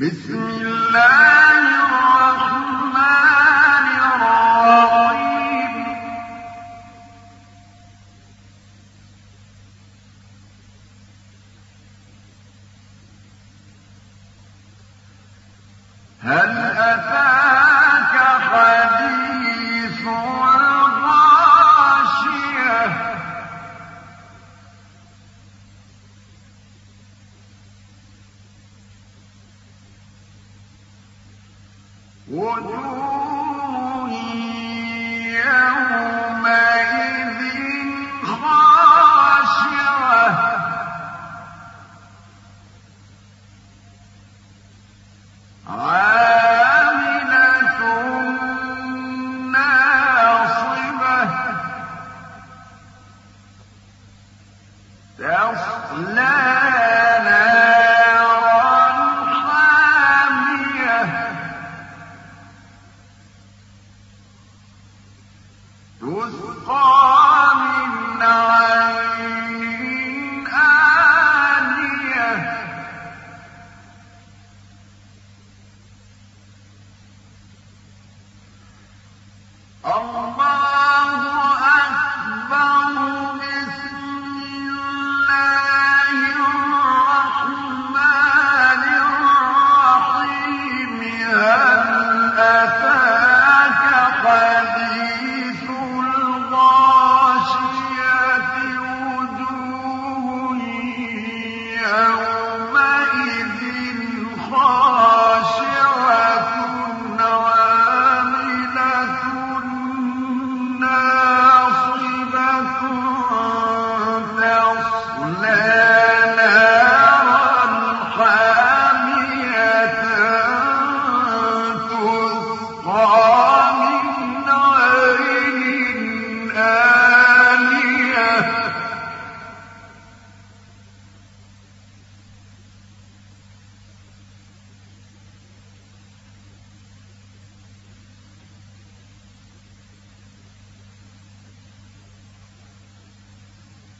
بسم الله All right.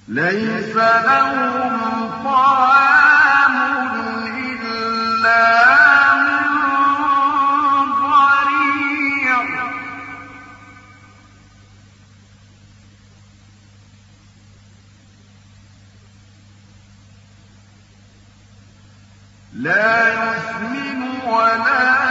ليس لهم طعام إلا من ضريع. لا يسمن ولا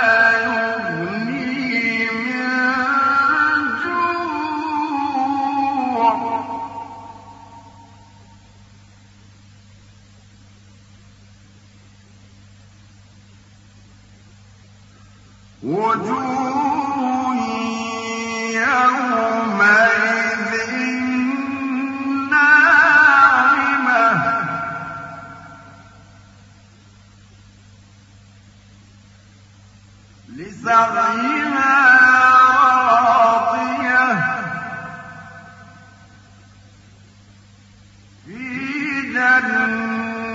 وجوه يومئذ ناعمة. لسعيها في جنة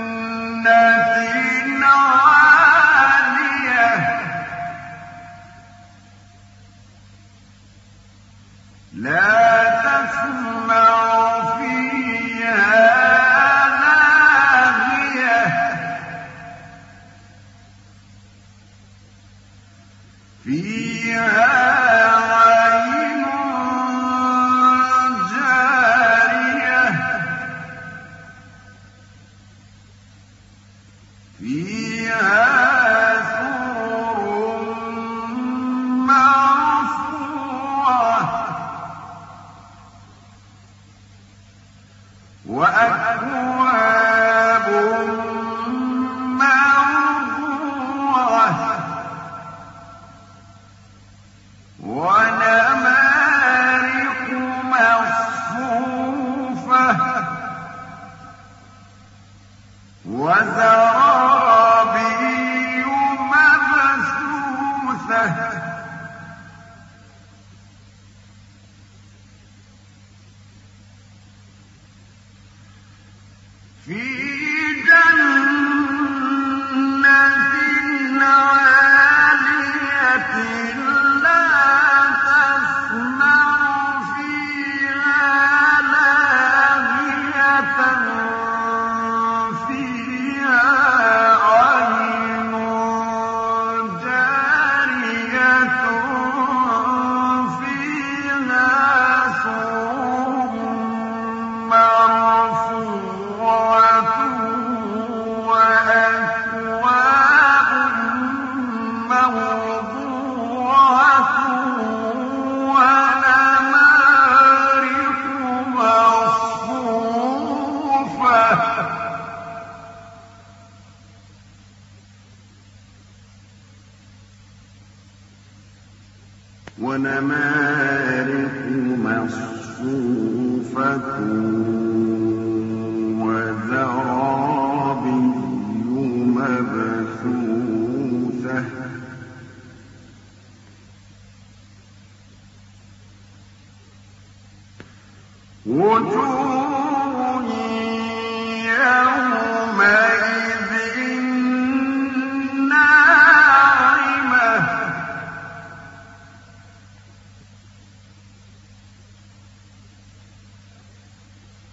فيها في جنة. ونمارق مصفوفة وزرابي مبثوثة. وجوه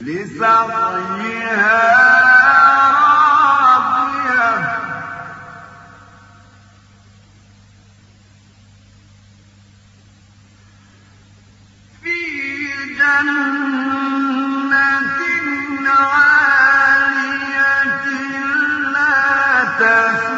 لسعيها راضية. في جنة عالية لا تسمع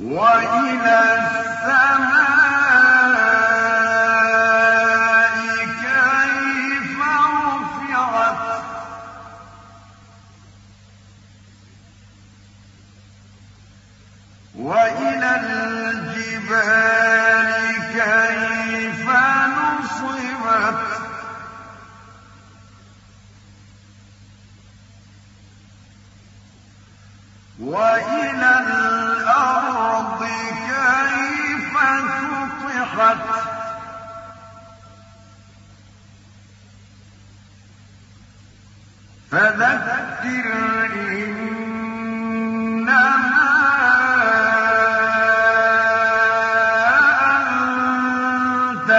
وإلى السماء كيف رفعت؟ وإلى الجبال كيف نصبت؟ وإلى سطحت فذكر إنما أنت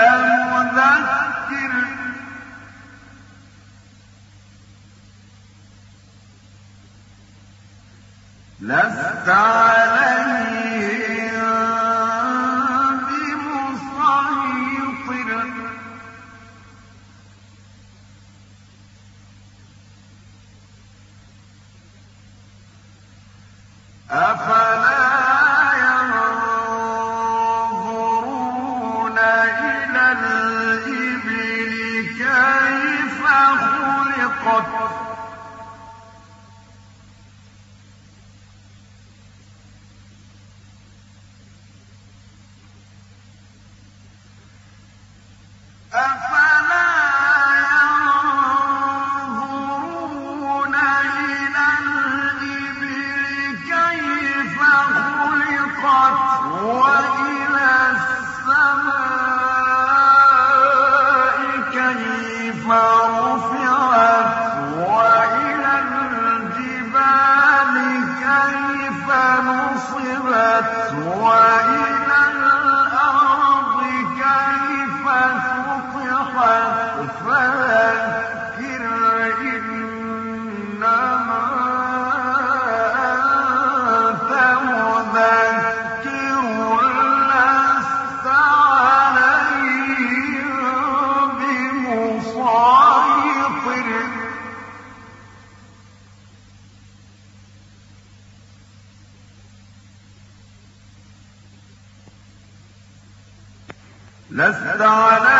مذكر. لست أفلا نصبت وإلى لست عليهم